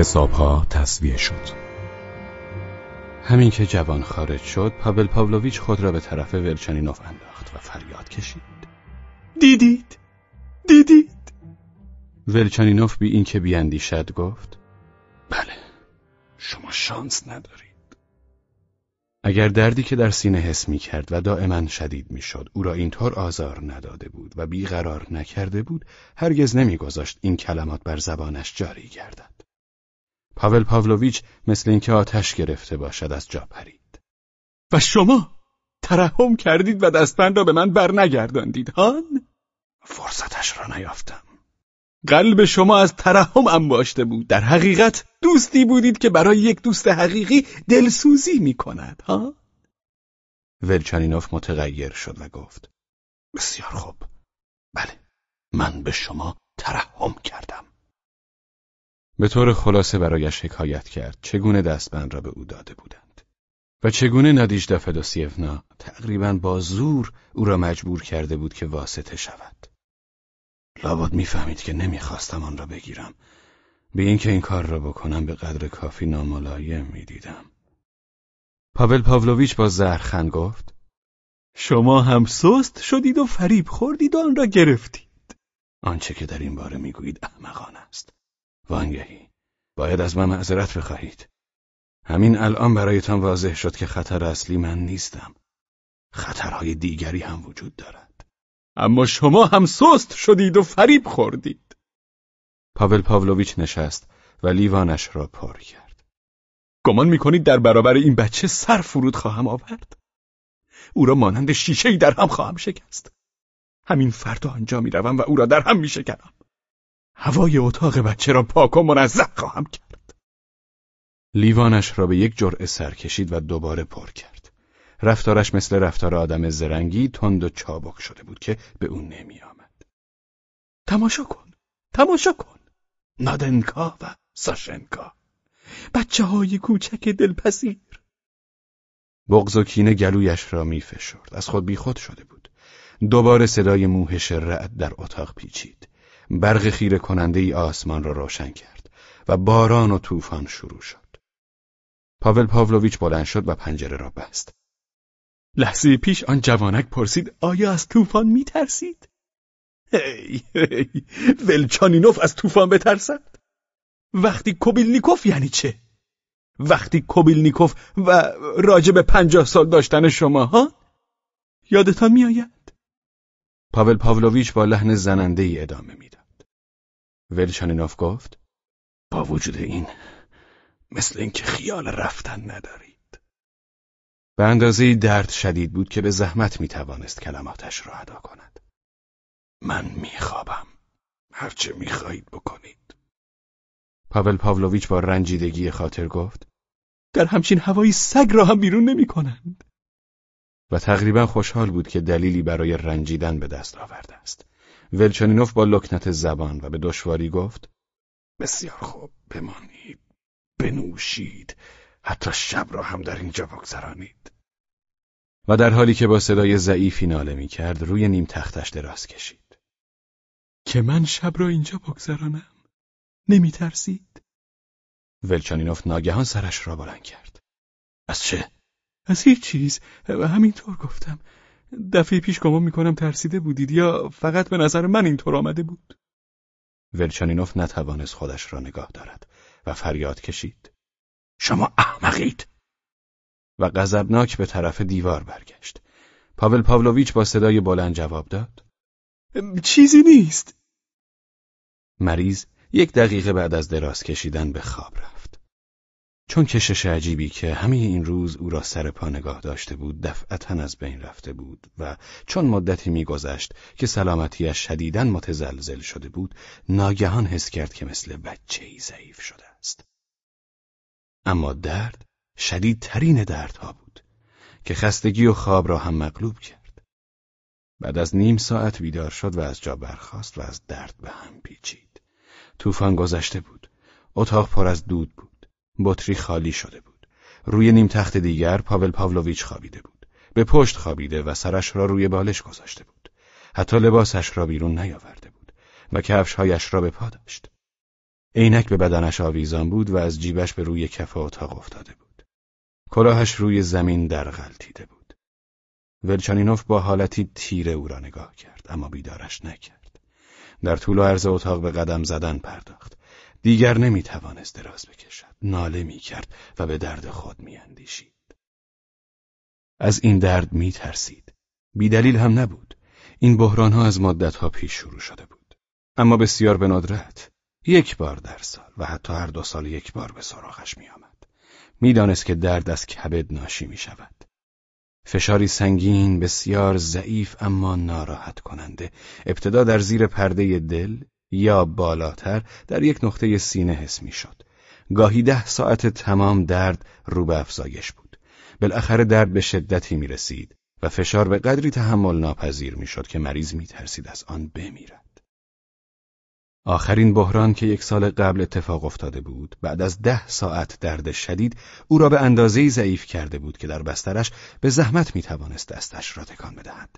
حسابها تصویه شد. همین که جوان خارج شد پاول پاولویچ خود را به طرف ولچانینوف انداخت و فریاد کشید. دیدید؟ دیدید؟ ولچانینوف بی اینکه بیاندیشد گفت بله شما شانس ندارید. اگر دردی که در سینه حس می کرد و دائما شدید می شد او را اینطور آزار نداده بود و بیقرار نکرده بود هرگز نمیگذاشت این کلمات بر زبانش جاری گردد. پاول پاولویچ مثل اینکه آتش گرفته باشد از جا پرید. و شما ترحم کردید و دستبند را به من برنگرداندید هان؟ فرصتش را نیافتم. قلب شما از ترحم انباشته بود. در حقیقت دوستی بودید که برای یک دوست حقیقی دلسوزی می کند ها؟ ولچانینوف متغیر شد و گفت بسیار خوب. بله من به شما ترحم کردم. به طور خلاصه برایش حکایت کرد چگونه دستبند را به او داده بودند و چگونه نادیژدا فدوسیفنا تقریبا با زور او را مجبور کرده بود که واسطه شود. لابد می‌فهمید که نمی‌خواستم آن را بگیرم. به اینکه این کار را بکنم به قدر کافی ناملایم می‌دیدم. پاول پاولویچ با زهرخن گفت شما هم سست شدید و فریب خوردید و آن را گرفتید. آنچه که در این باره می‌گویید احمقانه است. وانگهی. باید از من معذرت بخواهید. همین الان برایتان واضح شد که خطر اصلی من نیستم. خطرهای دیگری هم وجود دارد. اما شما هم سست شدید و فریب خوردید. پاول پاولویچ نشست و لیوانش را پر کرد. گمان می‌کنید در برابر این بچه سر فرود خواهم آورد؟ او را مانند شیشه در هم خواهم شکست. همین فردا آنجا می‌روم و او را در هم میشکنم. هوای اتاق بچه را پاک و منظم خواهم کرد. لیوانش را به یک جرعه سر کشید و دوباره پر کرد. رفتارش مثل رفتار آدم زرنگی تند و چابک شده بود که به او نمی آمد. تماشا کن تماشا کن. نادنکا و ساشنکا. بچه های کوچک دلپذیر. بغز و کینه گلویش را می فشرد. از خود بیخود شده بود. دوباره صدای موهش رعد در اتاق پیچید. برق خیره کننده ای آسمان را روشن کرد و باران و طوفان شروع شد. پاول پاولویچ بلند شد و پنجره را بست. لحظه پیش آن جوانک پرسید آیا از طوفان می ترسید؟ هی هی ولچانینوف از طوفان بترسد؟ وقتی کوبیلنیکوف یعنی چه؟ وقتی کوبیلنیکوف و راجب پنجاه سال داشتن شما ها؟ یادتان میآید؟ پاول پاولویچ با لحن زننده ای ادامه می‌داد. ولچانینوف گفت با وجود این مثل اینکه خیال رفتن ندارید. به اندازه درد شدید بود که به زحمت می توانست کلماتش را ادا کند. من میخوابم. هرچه می‌خواهید بکنید. پاول پاولویچ با رنجیدگی خاطر گفت در همچین هوایی سگ را هم بیرون نمی کنند. و تقریبا خوشحال بود که دلیلی برای رنجیدن به دست آورده است. ولچانینوف با لکنت زبان و به دشواری گفت بسیار خوب بمانید بنوشید حتی شب را هم در اینجا بگذرانید. و در حالی که با صدای ضعیفی ناله می کرد روی نیم تختش دراز کشید. که من شب را اینجا بگذرانم؟ نمی ترسید؟ ولچانینوف ناگهان سرش را بلند کرد. از چه؟ از هیچ چیز. و همینطور گفتم. دفعه پیش گمان می‌کنم ترسیده بودید یا فقط به نظر من اینطور آمده بود؟ ولچانینوف نتوانست خودش را نگاه دارد و فریاد کشید. شما احمقید! و غضبناک به طرف دیوار برگشت. پاول پاولویچ با صدای بلند جواب داد. چیزی نیست. مریض یک دقیقه بعد از دراز کشیدن به خواب رفت. چون کشش عجیبی که همه این روز او را سر پا نگاه داشته بود دفعتا از بین رفته بود و چون مدتی میگذشت که سلامتیش شدیداً متزلزل شده بود ناگهان حس کرد که مثل بچه ای ضعیف شده است. اما درد شدیدترین دردها بود که خستگی و خواب را هم مغلوب کرد. بعد از نیم ساعت بیدار شد و از جا برخاست و از درد به هم پیچید. طوفان گذشته بود. اتاق پر از دود بود. بطری خالی شده بود. روی نیم تخت دیگر پاول پاولویچ خوابیده بود. به پشت خوابیده و سرش را روی بالش گذاشته بود. حتی لباسش را بیرون نیاورده بود و کفشهایش را به پا داشت. عینک به بدنش آویزان بود و از جیبش به روی کف اتاق افتاده بود. کلاهش روی زمین در غلطیده بود. ولچانینوف با حالتی تیره او را نگاه کرد اما بیدارش نکرد. در طول و عرض اتاق به قدم زدن پرداخت. دیگر نمی توانست دراز بکشد. ناله می کرد و به درد خود می اندیشید. از این درد می ترسید. بیدلیل هم نبود. این بحران ها از مدت ها پیش شروع شده بود. اما بسیار به ندرت. یک بار در سال و حتی هر دو سال یک بار به سراغش می آمد. می‌دانست که درد از کبد ناشی می شود. فشاری سنگین بسیار ضعیف اما ناراحت کننده ابتدا در زیر پرده دل یا بالاتر در یک نقطه سینه حس می شد. گاهی ده ساعت تمام درد رو به افزایش بود. بالاخره درد به شدتی می رسید و فشار به قدری تحمل ناپذیر می شد که مریض می ترسید از آن بمیرد. آخرین بحران که یک سال قبل اتفاق افتاده بود بعد از ده ساعت درد شدید او را به اندازه ضعیف کرده بود که در بسترش به زحمت می توانست دستش را تکان بدهد.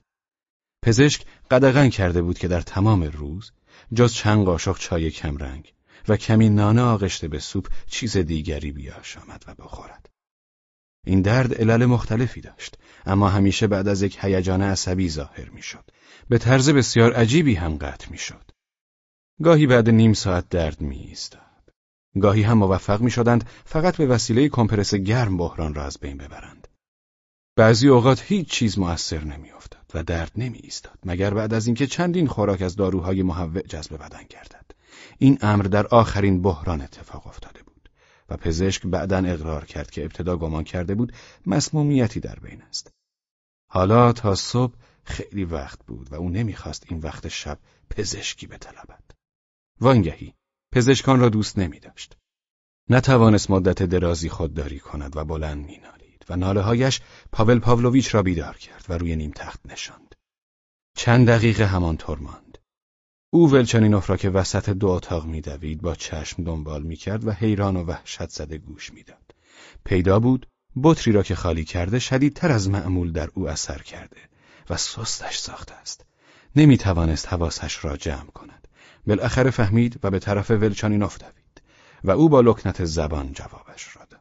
پزشک قدغن کرده بود که در تمام روز جز چند قاشق چای کمرنگ و کمی نان آغشته به سوپ چیز دیگری بیاشامد و بخورد. این درد علل مختلفی داشت اما همیشه بعد از یک هیجان عصبی ظاهر می‌شد به طرز بسیار عجیبی هم قطع می‌شد گاهی بعد نیم ساعت درد می ایستاد. گاهی هم موفق می شدند فقط به وسیله کمپرس گرم بحران را از بین ببرند. بعضی اوقات هیچ چیز مؤثر نمیافتاد و درد نمی ایستاد مگر بعد از اینکه چندین خوراک از داروهای محوع جذب بدن گردد. این امر در آخرین بحران اتفاق افتاده بود و پزشک بعدا اقرار کرد که ابتدا گمان کرده بود مسمومیتی در بین است. حالا تا صبح خیلی وقت بود و او نمی‌خواست این وقت شب پزشکی بطلبد. وانگهی پزشکان را دوست نمی داشت. نتوانست مدت درازی خودداری کند و بلند مینالید و ناله هایش پاول پاولویچ را بیدار کرد و روی نیم تخت نشاند. چند دقیقه همانطور ماند. او ولچنینوف را که وسط دو اتاق میدوید با چشم دنبال می‌کرد و حیران و وحشت زده گوش می‌داد. پیدا بود بطری را که خالی کرده شدیدتر از معمول در او اثر کرده و سستش ساخته است. نمی توانست حواسش را جمع کند. بالاخره فهمید و به طرف ولچانینوف دوید و او با لکنت زبان جوابش را داد.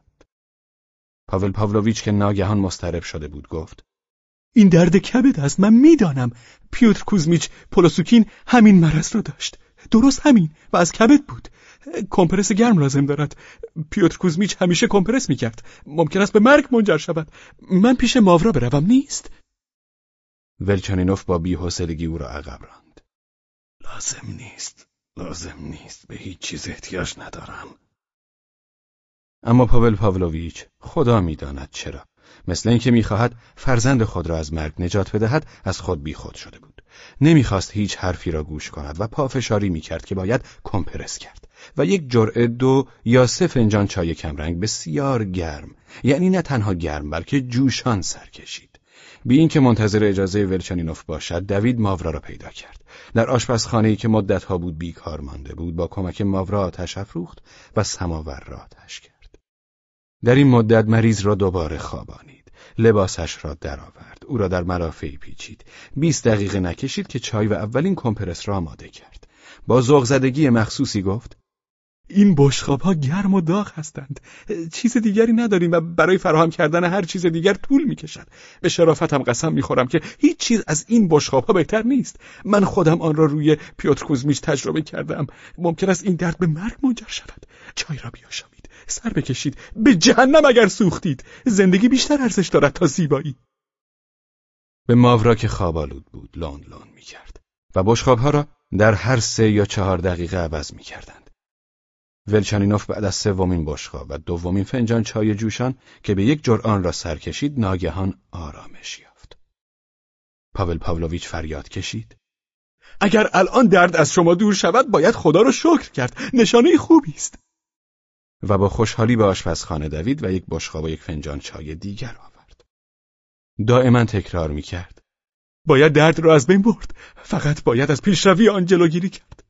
پاول پاولویچ که ناگهان مسترب شده بود گفت این درد کبد است من می‌دانم. پیوتر کوزمیچ پولوسوکین همین مرض را داشت. درست همین و از کبد بود. کمپرس گرم لازم دارد. پیوتر کوزمیچ همیشه کمپرس می‌کرد. ممکن است به مرگ منجر شود. من پیش ماورا بروم نیست؟ ولچانینوف با بیحوصلگی او را عقب راند. لازم نیست. لازم نیست. به هیچ چیز احتیاج ندارم. اما پاول پاولویچ خدا می‌داند چرا. مثل اینکه می‌خواهد فرزند خود را از مرگ نجات بدهد از خود بیخود شده بود. نمی‌خواست هیچ حرفی را گوش کند و پافشاری می‌کرد که باید کمپرس کرد. و یک جرعه دو یا سه فنجان چای کمرنگ بسیار گرم. یعنی نه تنها گرم بلکه جوشان سر کشید. بی اینکه منتظر اجازه ولچنینوف باشد دوید ماورا را پیدا کرد. در آشپزخانه‌ای که مدتها بود بیکار مانده بود با کمک ماورا آتش افروخت و سماور را آتش کرد در این مدت مریض را دوباره خوابانید. لباسش را درآورد. او را در مرافعی پیچید. بیست دقیقه نکشید که چای و اولین کمپرس را آماده کرد. با ذوق زدگی مخصوصی گفت این بشخاب ها گرم و داغ هستند. چیز دیگری نداریم و برای فراهم کردن هر چیز دیگر طول می‌کشد. به شرافتم قسم می‌خورم که هیچ چیز از این بشخاب ها بهتر نیست. من خودم آن را روی پیوتر کوزمیچ تجربه کردم. ممکن است این درد به مرگ منجر شود. چای را بیاشامید سر بکشید به جهنم اگر سوختید زندگی بیشتر ارزش دارد تا زیبایی به ماورا که خوابالود بود لان لان می‌کرد و بشخاب ها را در هر سه یا چهار دقیقه عوض می‌کردند ولچانینوف بعد از سومین بشقاب و دومین فنجان چای جوشان که به یک جرعان را سر کشید ناگهان آرامش یافت. پاول پاولویچ فریاد کشید. اگر الان درد از شما دور شود باید خدا را شکر کرد. نشانه خوبی است. و با خوشحالی به آشپزخانه دوید و یک بشقاب و یک فنجان چای دیگر آورد. دائما تکرار می کرد. باید درد را از بین برد. فقط باید از پیشروی آن جلوگیری کرد.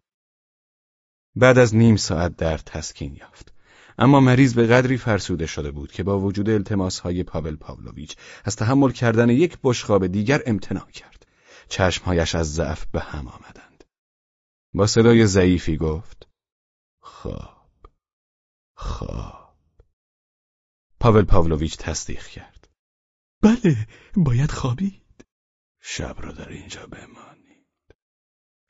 بعد از نیم ساعت درد تسکین یافت. اما مریض به قدری فرسوده شده بود که با وجود التماس های پاول پاولویچ از تحمل کردن یک بشخاب دیگر امتناع کرد. چشمهایش از ضعف به هم آمدند. با صدای ضعیفی گفت خواب خواب. پاول پاولویچ تصدیق کرد. بله باید خوابید. شب را در اینجا بمانید.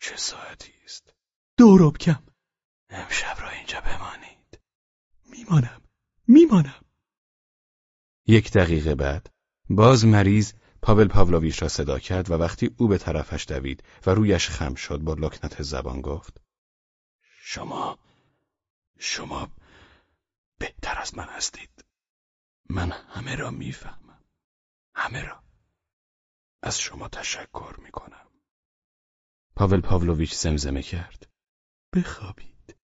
چه ساعتی است؟ دو کم. امشب را اینجا بمانید. میمانم میمانم. یک دقیقه بعد باز مریض پاول پاولویچ را صدا کرد و وقتی او به طرفش دوید و رویش خم شد با لکنت زبان گفت شما شما بهتر از من هستید. من همه را می‌فهمم. همه را. از شما تشکر می‌کنم. پاول پاولویچ زمزمه کرد. بخوابید.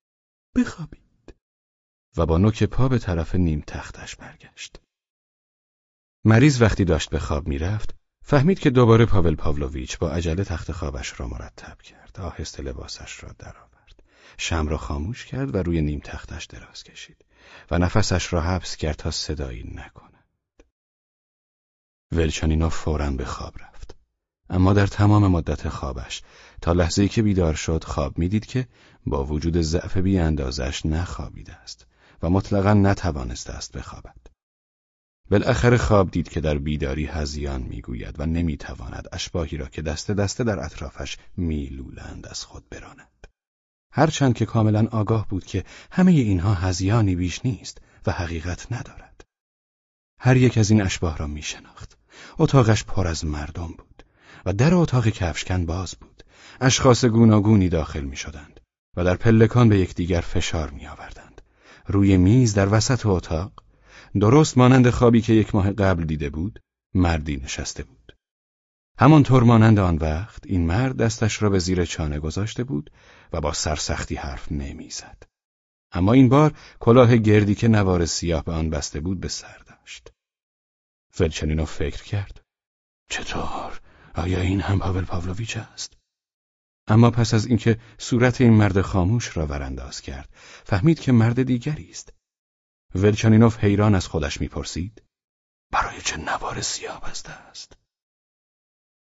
بخوابید. و با نوک پا به طرف نیم تختش برگشت. مریض وقتی داشت به خواب می‌رفت فهمید که دوباره پاول پاولویچ با عجله تخت خوابش را مرتب کرد. آهسته لباسش را درآورد. شم را خاموش کرد و روی نیم تختش دراز کشید. و نفسش را حبس کرد تا صدایی نکند. ولچانینوف فورا به خواب رفت. اما در تمام مدت خوابش تا لحظه که بیدار شد خواب می‌دید که با وجود ضعف بی اندازش نخوابیده است و مطلقا نتوانسته است بخوابد. بالاخره خواب دید که در بیداری هزیان می‌گوید و نمی‌تواند اشباهی را که دسته دسته در اطرافش میلولند از خود براند. هرچند که کاملا آگاه بود که همه اینها هزیانی بیش نیست و حقیقت ندارد. هر یک از این اشباه را میشناخت. اتاقش پر از مردم بود و در اتاق کفشکن باز بود. اشخاص گوناگونی داخل می شدند و در پلکان به یکدیگر فشار می آوردند. روی میز در وسط اتاق درست مانند خوابی که یک ماه قبل دیده بود مردی نشسته بود همانطور مانند آن وقت این مرد دستش را به زیر چانه گذاشته بود و با سرسختی حرف نمی‌زد. اما این بار کلاه گردی که نوار سیاه به آن بسته بود به سر داشت. فلچنینو فکر کرد چطور؟ آیا این هم پاول پاولویچ است؟ اما پس از اینکه صورت این مرد خاموش را ورانداز کرد فهمید که مرد دیگری است. ولچانینوف حیران از خودش می‌پرسید برای چه نوار سیاه بسته است؟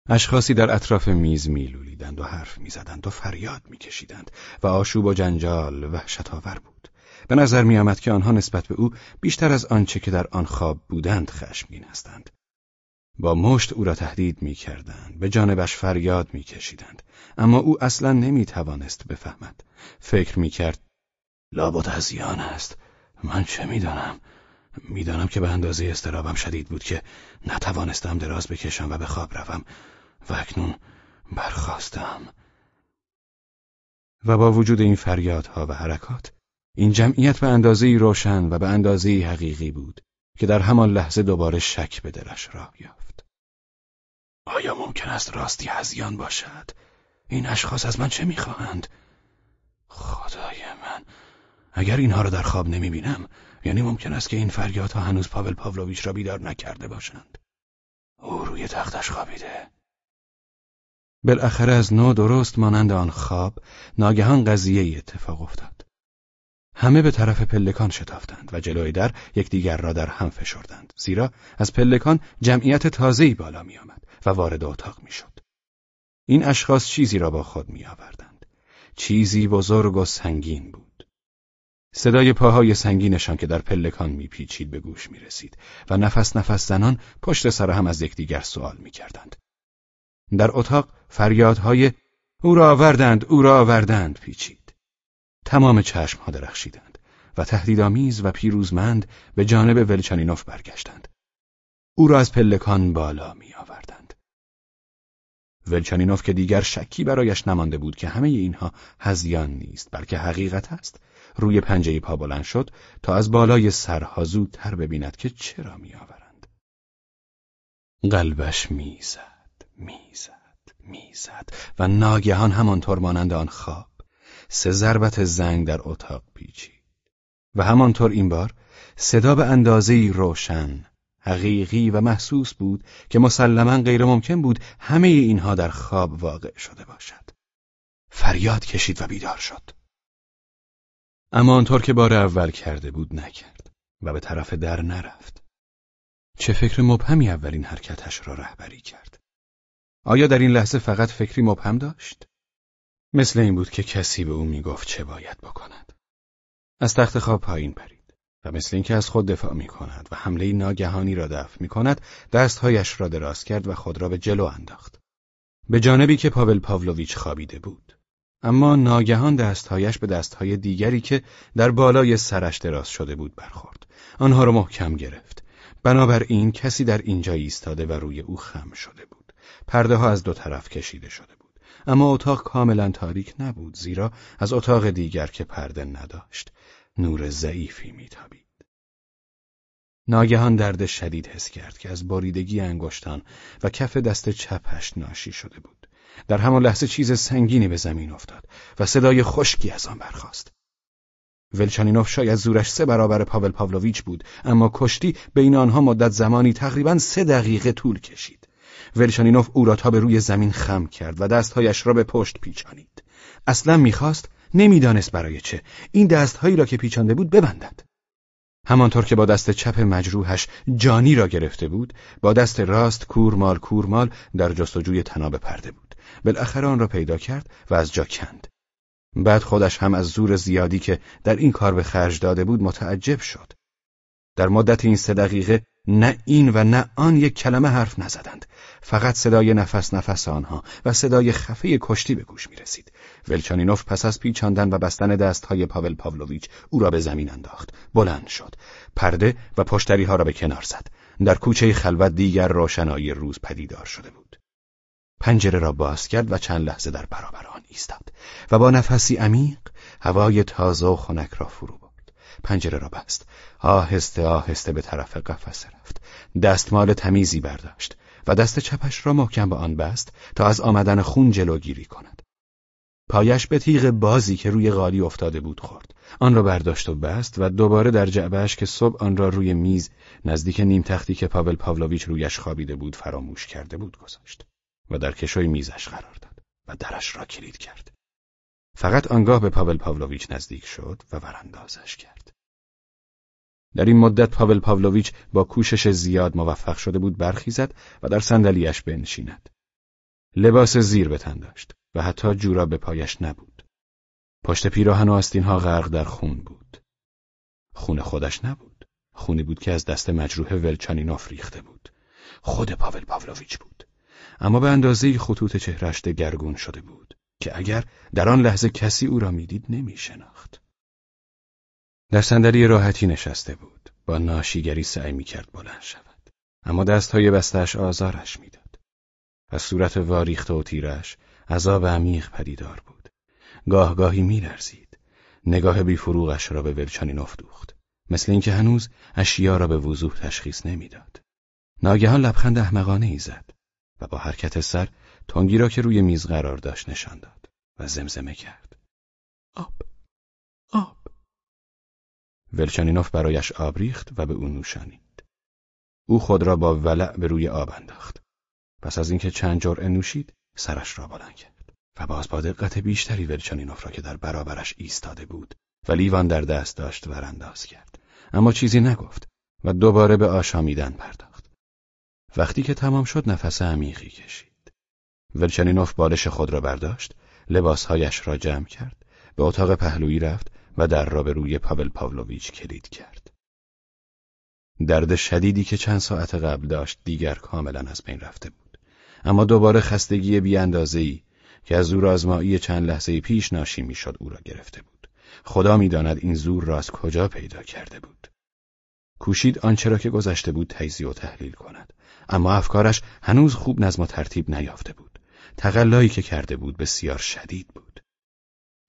اشخاصی در اطراف میز میلولیدند و حرف می‌زدند و فریاد میکشیدند و آشوب و جنجال وحشت آور بود. به نظر میآمد که آنها نسبت به او بیشتر از آنچه که در آن خواب بودند خشمگین هستند. با مشت او را تهدید می‌کردند به جانبش فریاد میکشیدند. اما او اصلا نمی‌توانست بفهمد. فکر می‌کرد لابد هزیان است. من چه می‌دانم؟ می‌دانم که به اندازه استرابم شدید بود که نتوانستم دراز بکشم و به خواب روم و اکنون برخواستم و با وجود این فریادها و حرکات این جمعیت به اندازه روشن و به اندازه حقیقی بود که در همان لحظه دوباره شک به دلش راه یافت آیا ممکن است راستی هزیان باشد؟ این اشخاص از من چه می‌خواهند؟ خدای من اگر اینها را در خواب نمی بینم یعنی ممکن است که این فریادها هنوز پاول پاولویچ را بیدار نکرده باشند او روی تختش خوابیده بالاخره از نو درست مانند آن خواب ناگهان قضیه اتفاق افتاد همه به طرف پلکان شتافتند و جلوی در یکدیگر را در هم فشردند زیرا از پلکان جمعیت تازه‌ای بالا می آمد و وارد اتاق می شد. این اشخاص چیزی را با خود می آوردند. چیزی بزرگ و سنگین بود. صدای پاهای سنگینشان که در پلکان میپیچید به گوش می‌رسید و نفس نفس زنان پشت سر هم از یکدیگر سوال می‌کردند. در اتاق فریادهای او را آوردند او را آوردند پیچید. تمام ها درخشیدند و تهدیدآمیز و پیروزمند به جانب ولچانینوف برگشتند. او را از پلکان بالا می آوردند. ولچانینوف که دیگر شکی برایش نمانده بود که همه اینها هزیان نیست بلکه حقیقت است روی پنجه پا بلند شد تا از بالای سرها زودتر ببیند که چرا میآورند. قلبش می‌زد، می‌زد، می‌زد و ناگهان همانطور مانند آن خواب سه ضربت زنگ در اتاق پیچید و همانطور این بار صدا به اندازه روشن حقیقی و محسوس بود که مسلما غیر ممکن بود همه اینها در خواب واقع شده باشد. فریاد کشید و بیدار شد. اما آنطور که بار اول کرده بود نکرد و به طرف در نرفت. چه فکر مبهمی اولین حرکتش را رهبری کرد؟ آیا در این لحظه فقط فکری مبهم داشت؟ مثل این بود که کسی به او می‌گفت چه باید بکند. از تخت خواب پایین پرید و مثل اینکه از خود دفاع می کند و حمله ناگهانی را دفع می کند دستهایش را دراز کرد و خود را به جلو انداخت. به جانبی که پاول پاولویچ خوابیده بود. اما ناگهان دستهایش به دستهای دیگری که در بالای سرش دراز شده بود برخورد. آنها را محکم گرفت. بنابراین کسی در اینجا ایستاده و روی او خم شده بود. پرده ها از دو طرف کشیده شده بود. اما اتاق کاملا تاریک نبود زیرا از اتاق دیگر که پرده نداشت نور ضعیفی میتابید. ناگهان درد شدید حس کرد که از باریدگی انگشتان و کف دست چپش ناشی شده بود. در همان لحظه چیز سنگینی به زمین افتاد و صدای خشکی از آن برخاست. ولچانینوف شاید زورش سه برابر پاول پاولویچ بود اما کشتی بین آنها مدت زمانی تقریبا سه دقیقه طول کشید. ولچانینوف او را تا به روی زمین خم کرد و دستهایش را به پشت پیچانید. اصلا می‌خواست نمی‌دانست برای چه این دستهایی را که پیچانده بود ببندد. همانطور که با دست چپ مجروحش جانی را گرفته بود با دست راست کورمال کورمال در جستجوی تناب پرده بود بالاخره آن را پیدا کرد و از جا کند. بعد خودش هم از زور زیادی که در این کار به خرج داده بود متعجب شد. در مدت این سه دقیقه نه این و نه آن یک کلمه حرف نزدند. فقط صدای نفس نفس آنها و صدای خفه کشتی به گوش می رسید ولچانینوف پس از پیچاندن و بستن دستهای پاول پاولویچ او را به زمین انداخت. بلند شد. پرده و پشتری ها را به کنار زد. در کوچه خلوت دیگر روشنایی روز پدیدار شده بود. پنجره را باز کرد و چند لحظه در برابر آن ایستاد و با نفسی عمیق هوای تازه و خنک را فرو برد. پنجره را بست. آهسته آهسته به طرف قفسه رفت. دستمال تمیزی برداشت و دست چپش را محکم به آن بست تا از آمدن خون جلوگیری کند. پایش به تیغ بازی که روی غالی افتاده بود خورد. آن را برداشت و بست و دوباره در جعبهش که صبح آن را روی میز نزدیک نیم تختی که پاول پاولویچ رویش خوابیده بود فراموش کرده بود گذاشت. و در کشوی میزش قرار داد و درش را کلید کرد. فقط آنگاه به پاول پاولویچ نزدیک شد و وراندازش کرد. در این مدت پاول پاولویچ با کوشش زیاد موفق شده بود برخیزد و در صندلیاش بنشیند. لباس زیر به تن داشت و حتی جورا به پایش نبود. پشت پیراهن و آستینها غرق در خون بود. خون خودش نبود. خونی بود که از دست مجروح ولچانینوف ریخته بود. خود پاول پاولویچ بود. اما به اندازه خطوط چهرش دگرگون شده بود که اگر در آن لحظه کسی او را می‌دید نمی شناخت. در صندلی راحتی نشسته بود. با ناشیگری سعی می کرد بلند شود. اما دستهای بستش آزارش می‌داد. از صورت واریخته و تیرش عذاب عمیق پدیدار بود. گاه گاهی میلرزید. نگاه بیفروغش را به ولچانینوف دوخت مثل اینکه هنوز اشیا را به وضوح تشخیص نمی‌داد. ناگهان لبخند احمقانه ای زد. و با حرکت سر تنگی را که روی میز قرار داشت نشان داد و زمزمه کرد. آب، آب. ولچانینوف برایش آب ریخت و به او نوشانید. او خود را با ولع به روی آب انداخت. پس از اینکه چند جرعه نوشید، سرش را بلند کرد و باز با دقت بیشتری ولچانینوف را که در برابرش ایستاده بود و لیوان در دست داشت ورانداز کرد. اما چیزی نگفت و دوباره به آشامیدن پرداخت. وقتی که تمام شد نفس عمیقی کشید. ولچنینوف بالش خود را برداشت، لباسهایش را جمع کرد، به اتاق پهلویی رفت و در را به روی پاول پاولویچ کلید کرد. درد شدیدی که چند ساعت قبل داشت دیگر کاملا از بین رفته بود. اما دوباره خستگی بیاندازه‌ای که از زور آزمایی چند لحظه پیش ناشی می‌شد او را گرفته بود. خدا می‌داند این زور را از کجا پیدا کرده بود. کوشید آنچه را که گذشته بود تجزیه و تحلیل کند. اما افکارش هنوز خوب نظم و ترتیب نیافته بود. تقلایی که کرده بود بسیار شدید بود.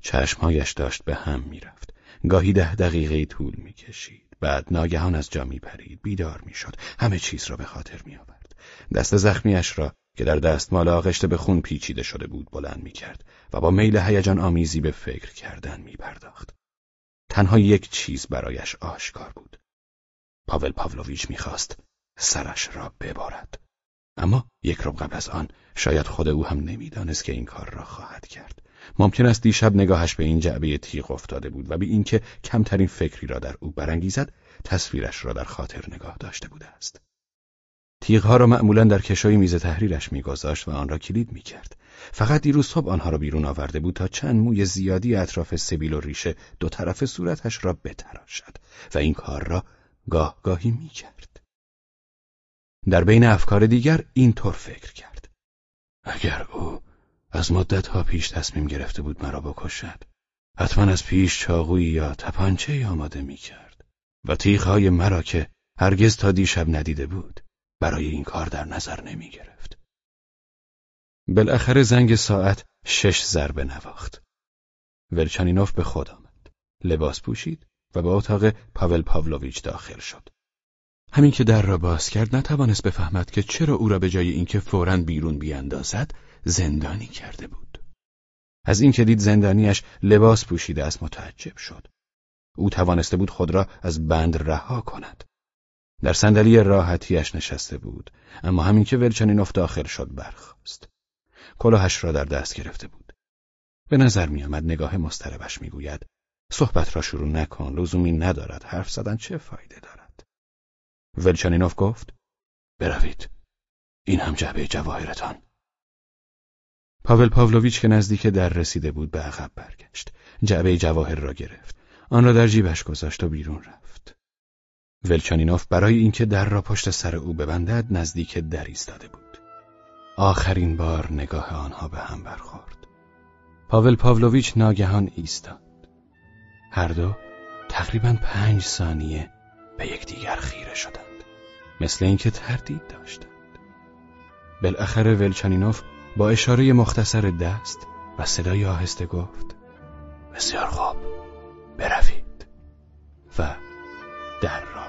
چشمهایش داشت به هم می‌رفت. گاهی ده دقیقه طول می‌کشید. بعد ناگهان از جا میپرید. بیدار می‌شد. همه چیز را به خاطر میآورد. دست زخمیش را که در دستمال آغشته به خون پیچیده شده بود بلند می‌کرد و با میل هیجان آمیزی به فکر کردن میپرداخت. تنها یک چیز برایش آشکار بود. پاول پاولویچ می‌خواست سرش را ببارد. اما یک رب قبل از آن شاید خود او هم نمی‌دانست که این کار را خواهد کرد. ممکن است دیشب نگاهش به این جعبه تیغ افتاده بود و به اینکه کمترین فکری را در او برانگیزد تصویرش را در خاطر نگاه داشته بوده است. تیغها را معمولا در کشوی میز تحریرش میگذاشت و آن را کلید می‌کرد. فقط دیروز صبح آنها را بیرون آورده بود تا چند موی زیادی اطراف سبیل و ریشه دو طرف صورتش را بتراشد و این کار را گاه گاهی می کرد. در بین افکار دیگر اینطور فکر کرد. اگر او از مدت ها پیش تصمیم گرفته بود مرا بکشد حتما از پیش چاقویی یا تپانچه آماده می کرد و تیغهای مرا که هرگز تا دیشب ندیده بود برای این کار در نظر نمی گرفت. بالاخره زنگ ساعت شش ضربه نواخت. ولچانینوف به خود آمد. لباس پوشید و به اتاق پاول پاولویچ داخل شد. همین که در را باز کرد نتوانست بفهمد که چرا او را به جای اینکه فوراً بیرون بیاندازد زندانی کرده بود. از اینکه دید زندانیش لباس پوشیده است متعجب شد. او توانسته بود خود را از بند رها کند. در صندلی راحتیش نشسته بود اما همین که ولچنینوف داخل شد برخاست. کلاهش را در دست گرفته بود. به نظر می آمد نگاه مستربش می‌گوید صحبت را شروع نکن لزومی ندارد حرف زدن چه فایده دارد ولچنینوف گفت بروید. این هم جعبه جواهرتان. پاول پاولویچ که نزدیک در رسیده بود به عقب برگشت. جعبه جواهر را گرفت. آن را در جیبش گذاشت و بیرون رفت. ولچانینوف برای اینکه در را پشت سر او ببندد نزدیک در ایستاده بود. آخرین بار نگاه آنها به هم برخورد. پاول پاولویچ ناگهان ایستاد. هر دو تقریبا پنج ثانیه به یکدیگر خیره شدند. مثل اینکه تردید داشتند. بالاخره ولچانینوف با اشاره مختصر دست و صدای آهسته گفت بسیار خوب بروید. و در را